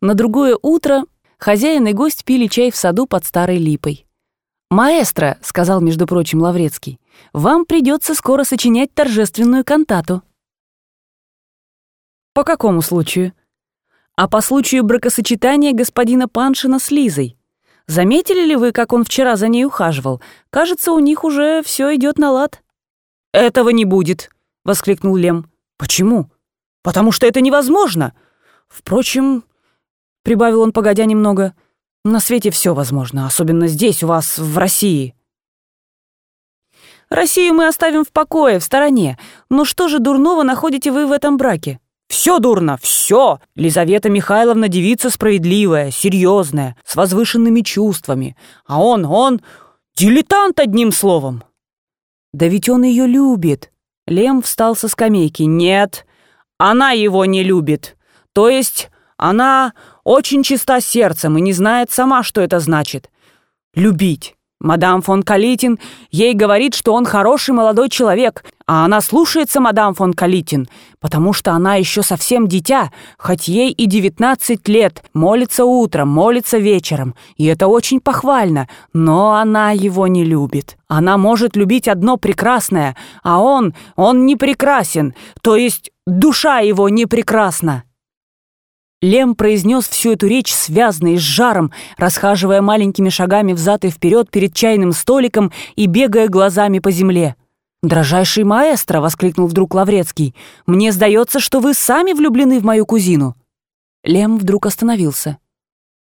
На другое утро хозяин и гость пили чай в саду под старой липой. «Маэстро», — сказал, между прочим, Лаврецкий, — «вам придется скоро сочинять торжественную кантату». «По какому случаю?» «А по случаю бракосочетания господина Паншина с Лизой. Заметили ли вы, как он вчера за ней ухаживал? Кажется, у них уже все идет на лад». «Этого не будет», — воскликнул Лем. «Почему?» «Потому что это невозможно. Впрочем, — прибавил он, погодя немного, — на свете все возможно, особенно здесь, у вас, в России». «Россию мы оставим в покое, в стороне. Но что же дурного находите вы в этом браке?» Все дурно, все. Лизавета Михайловна девица справедливая, серьезная, с возвышенными чувствами. А он, он дилетант одним словом. Да ведь он ее любит. Лем встал со скамейки. Нет, она его не любит. То есть она очень чиста сердцем и не знает сама, что это значит. Любить. Мадам фон Калитин ей говорит, что он хороший молодой человек, а она слушается мадам фон Калитин, потому что она еще совсем дитя, хоть ей и 19 лет, молится утром, молится вечером, и это очень похвально, но она его не любит. Она может любить одно прекрасное, а он, он не прекрасен, то есть душа его не прекрасна. Лем произнес всю эту речь связно и с жаром, расхаживая маленькими шагами взад и вперед перед чайным столиком и бегая глазами по земле. «Дрожайший маэстро!» — воскликнул вдруг Лаврецкий. «Мне сдается, что вы сами влюблены в мою кузину». Лем вдруг остановился.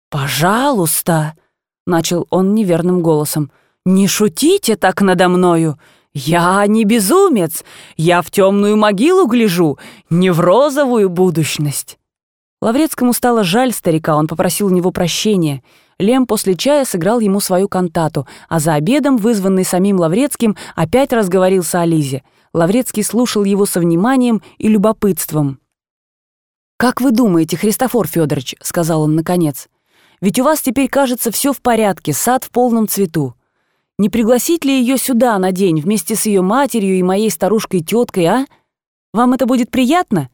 «Пожалуйста!» — начал он неверным голосом. «Не шутите так надо мною! Я не безумец! Я в темную могилу гляжу, не в розовую будущность!» Лаврецкому стало жаль старика, он попросил у него прощения. Лем после чая сыграл ему свою кантату, а за обедом, вызванный самим Лаврецким, опять разговорился о Лизе. Лаврецкий слушал его со вниманием и любопытством. «Как вы думаете, Христофор Федорович, — сказал он наконец, — ведь у вас теперь, кажется, все в порядке, сад в полном цвету. Не пригласить ли ее сюда на день вместе с ее матерью и моей старушкой-теткой, а? Вам это будет приятно?»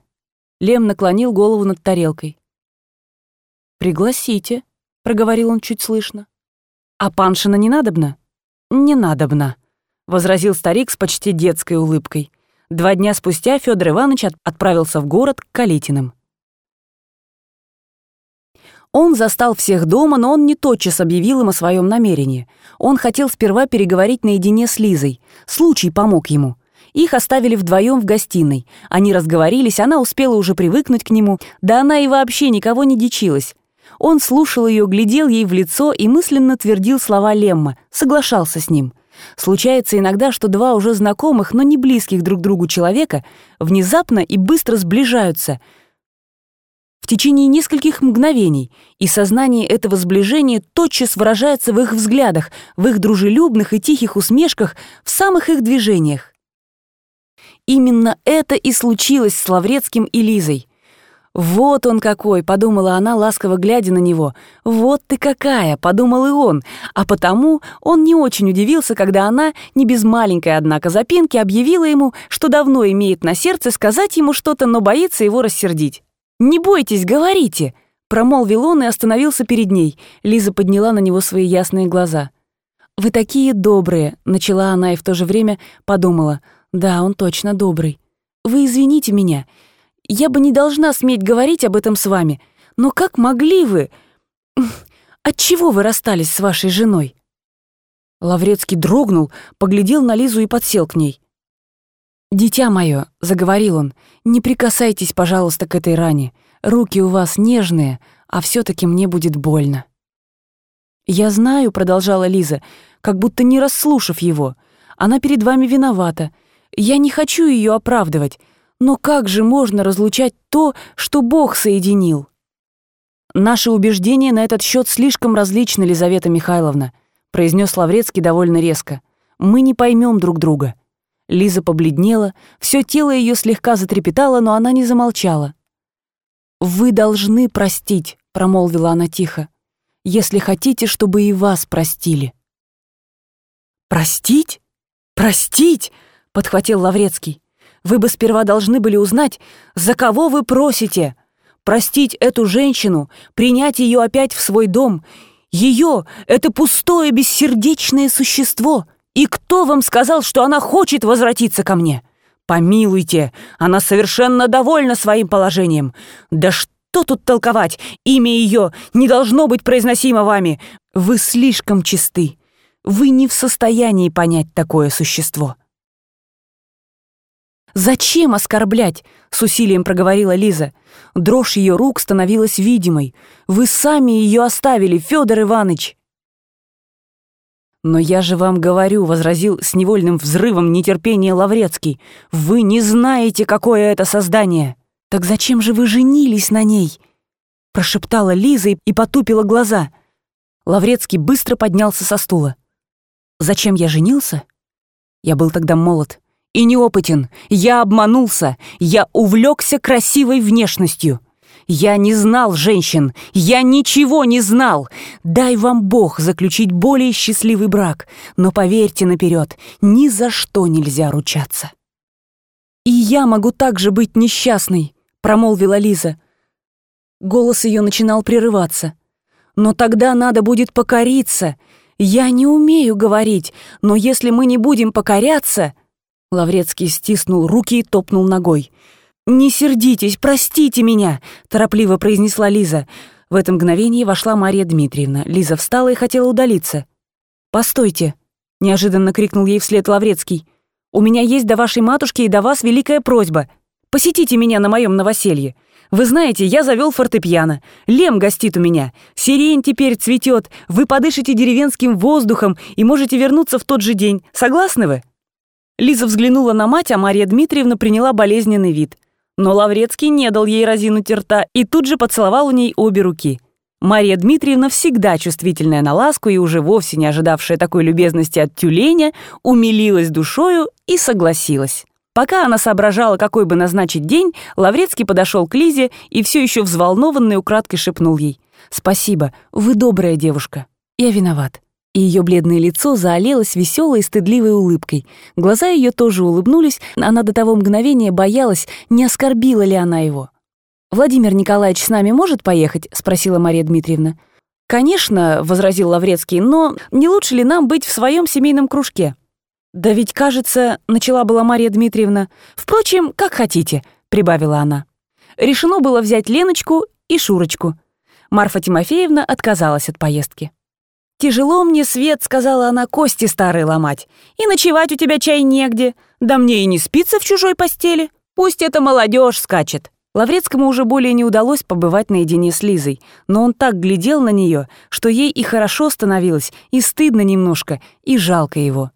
Лем наклонил голову над тарелкой. «Пригласите», — проговорил он чуть слышно. «А паншина не надобно?» «Не надобно», — возразил старик с почти детской улыбкой. Два дня спустя Федор Иванович отправился в город к Калитиным. Он застал всех дома, но он не тотчас объявил им о своем намерении. Он хотел сперва переговорить наедине с Лизой. Случай помог ему — их оставили вдвоем в гостиной. Они разговорились, она успела уже привыкнуть к нему, да она и вообще никого не дичилась. Он слушал ее, глядел ей в лицо и мысленно твердил слова Лемма, соглашался с ним. Случается иногда, что два уже знакомых, но не близких друг другу человека внезапно и быстро сближаются в течение нескольких мгновений, и сознание этого сближения тотчас выражается в их взглядах, в их дружелюбных и тихих усмешках, в самых их движениях. Именно это и случилось с Лаврецким и Лизой. «Вот он какой!» — подумала она, ласково глядя на него. «Вот ты какая!» — подумал и он. А потому он не очень удивился, когда она, не без маленькой, однако, запинки, объявила ему, что давно имеет на сердце сказать ему что-то, но боится его рассердить. «Не бойтесь, говорите!» — промолвил он и остановился перед ней. Лиза подняла на него свои ясные глаза. «Вы такие добрые!» — начала она и в то же время подумала — да, он точно добрый. Вы извините меня. Я бы не должна сметь говорить об этом с вами. Но как могли вы... Отчего вы расстались с вашей женой?» Лаврецкий дрогнул, поглядел на Лизу и подсел к ней. «Дитя мое», — заговорил он, — «не прикасайтесь, пожалуйста, к этой ране. Руки у вас нежные, а все таки мне будет больно». «Я знаю», — продолжала Лиза, как будто не расслушав его, — «она перед вами виновата, я не хочу ее оправдывать, но как же можно разлучать то, что Бог соединил? Наши убеждения на этот счет слишком различны, Лизавета Михайловна, произнес Лаврецкий довольно резко. Мы не поймем друг друга. Лиза побледнела, все тело ее слегка затрепетало, но она не замолчала. «Вы должны простить», — промолвила она тихо, «если хотите, чтобы и вас простили». «Простить? Простить?» Подхватил Лаврецкий. «Вы бы сперва должны были узнать, за кого вы просите. простить эту женщину, принять ее опять в свой дом. Ее — это пустое бессердечное существо. И кто вам сказал, что она хочет возвратиться ко мне? Помилуйте, она совершенно довольна своим положением. Да что тут толковать? Имя ее не должно быть произносимо вами. Вы слишком чисты. Вы не в состоянии понять такое существо. «Зачем оскорблять?» — с усилием проговорила Лиза. Дрожь ее рук становилась видимой. «Вы сами ее оставили, Федор Иванович!» «Но я же вам говорю», — возразил с невольным взрывом нетерпения Лаврецкий, «вы не знаете, какое это создание!» «Так зачем же вы женились на ней?» — прошептала Лиза и потупила глаза. Лаврецкий быстро поднялся со стула. «Зачем я женился?» Я был тогда молод и неопытен. Я обманулся. Я увлекся красивой внешностью. Я не знал женщин. Я ничего не знал. Дай вам Бог заключить более счастливый брак. Но поверьте наперед, ни за что нельзя ручаться. «И я могу также быть несчастной», — промолвила Лиза. Голос ее начинал прерываться. «Но тогда надо будет покориться. Я не умею говорить, но если мы не будем покоряться...» Лаврецкий стиснул руки и топнул ногой. «Не сердитесь, простите меня!» — торопливо произнесла Лиза. В это мгновение вошла Мария Дмитриевна. Лиза встала и хотела удалиться. «Постойте!» — неожиданно крикнул ей вслед Лаврецкий. «У меня есть до вашей матушки и до вас великая просьба. Посетите меня на моем новоселье. Вы знаете, я завел фортепиано. Лем гостит у меня. Сирень теперь цветет. Вы подышите деревенским воздухом и можете вернуться в тот же день. Согласны вы?» Лиза взглянула на мать, а Мария Дмитриевна приняла болезненный вид. Но Лаврецкий не дал ей разинуть рта и тут же поцеловал у ней обе руки. Мария Дмитриевна, всегда чувствительная на ласку и уже вовсе не ожидавшая такой любезности от тюленя, умилилась душою и согласилась. Пока она соображала, какой бы назначить день, Лаврецкий подошел к Лизе и все еще взволнованный украдкой шепнул ей. «Спасибо, вы добрая девушка. Я виноват» и ее бледное лицо заолелось веселой и стыдливой улыбкой. Глаза ее тоже улыбнулись, она до того мгновения боялась, не оскорбила ли она его. «Владимир Николаевич с нами может поехать?» — спросила Мария Дмитриевна. «Конечно», — возразил Лаврецкий, «но не лучше ли нам быть в своем семейном кружке?» «Да ведь, кажется, — начала была Мария Дмитриевна. Впрочем, как хотите», — прибавила она. Решено было взять Леночку и Шурочку. Марфа Тимофеевна отказалась от поездки. «Тяжело мне, Свет», — сказала она, — «кости старые ломать. И ночевать у тебя чай негде. Да мне и не спится в чужой постели. Пусть эта молодежь скачет». Лаврецкому уже более не удалось побывать наедине с Лизой, но он так глядел на нее, что ей и хорошо становилось, и стыдно немножко, и жалко его.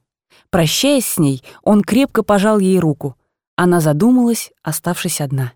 Прощаясь с ней, он крепко пожал ей руку. Она задумалась, оставшись одна.